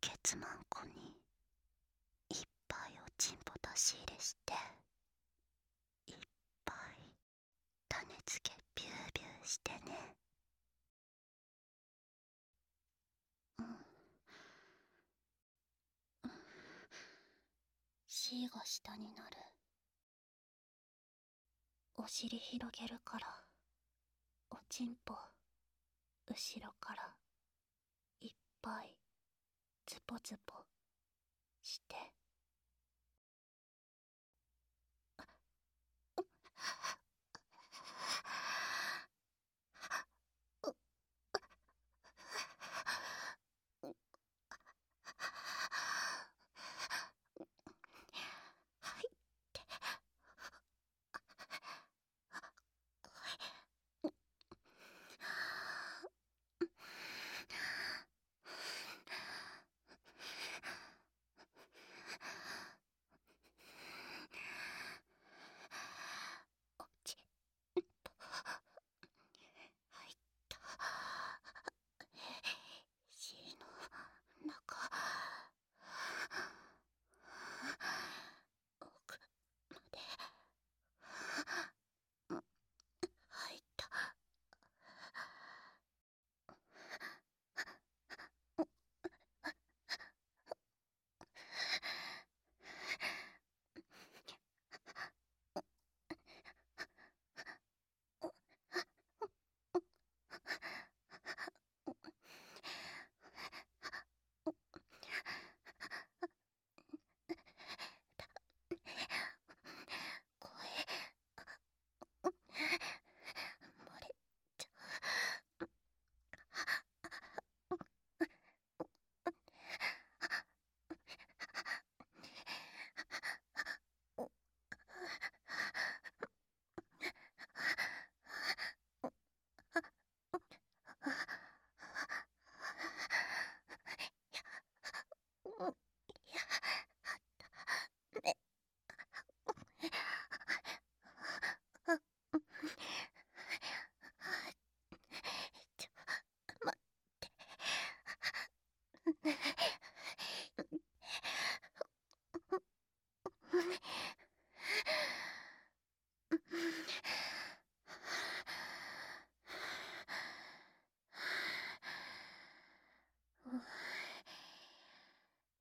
ケツマンコにいっぱいおちんぽ出し入れしていっぱい種付けビュービューしてね。うん。C が下になる。お尻広げるからおちんぽ後ろからいっぱいズポズポして。え?